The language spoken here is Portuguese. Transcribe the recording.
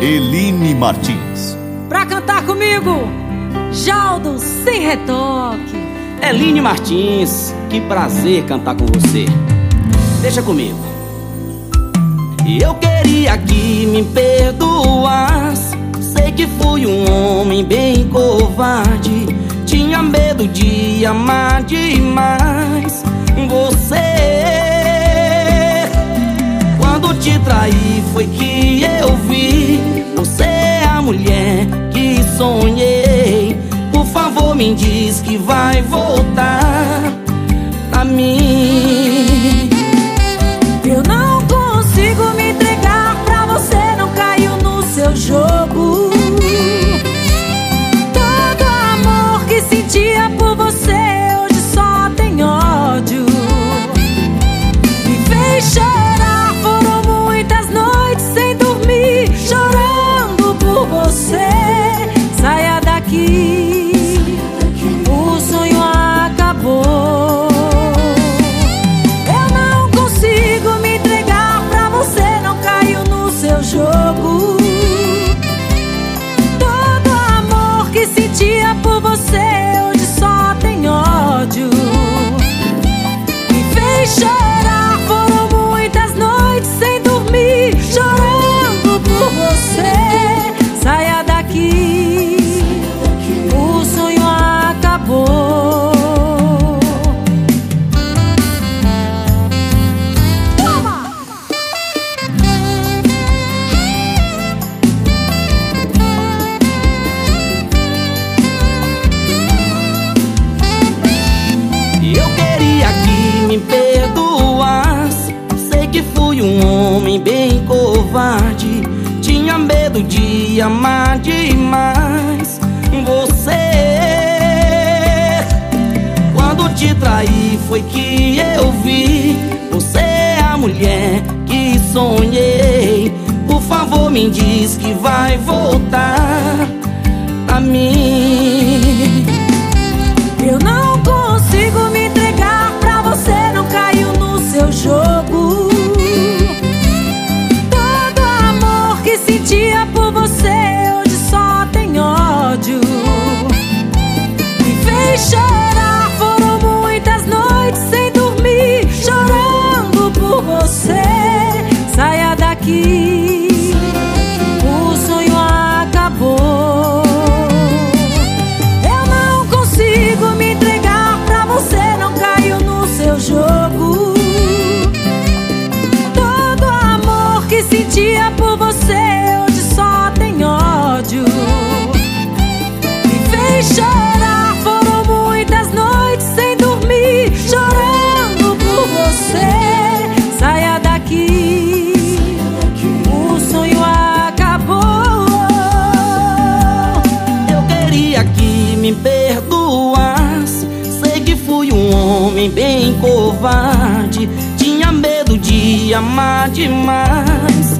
Eline Martins. Pra cantar comigo, Jaldo sem retoque. Eline Martins, que prazer cantar com você. Deixa comigo. Eu queria que me perdoasse. Sei que fui um homem bem covarde. Tinha medo de amar demais você. Quando te traí foi que sonhei. Por favor me diz que vai voltar pra mim você Saia daqui O sonho acabou! Eu queria que me perdoasse. Sei que fui um homem bem covarde. Medo de amar demais você. Quando te traí foi que eu vi. Você é a mulher que sonhei. Por favor, me diz que vai voltar pra mim. Chorar, foram muitas noites sem dormir, chorando por você. Saia daqui, fui um homem bem covarde. Tinha medo de amar demais.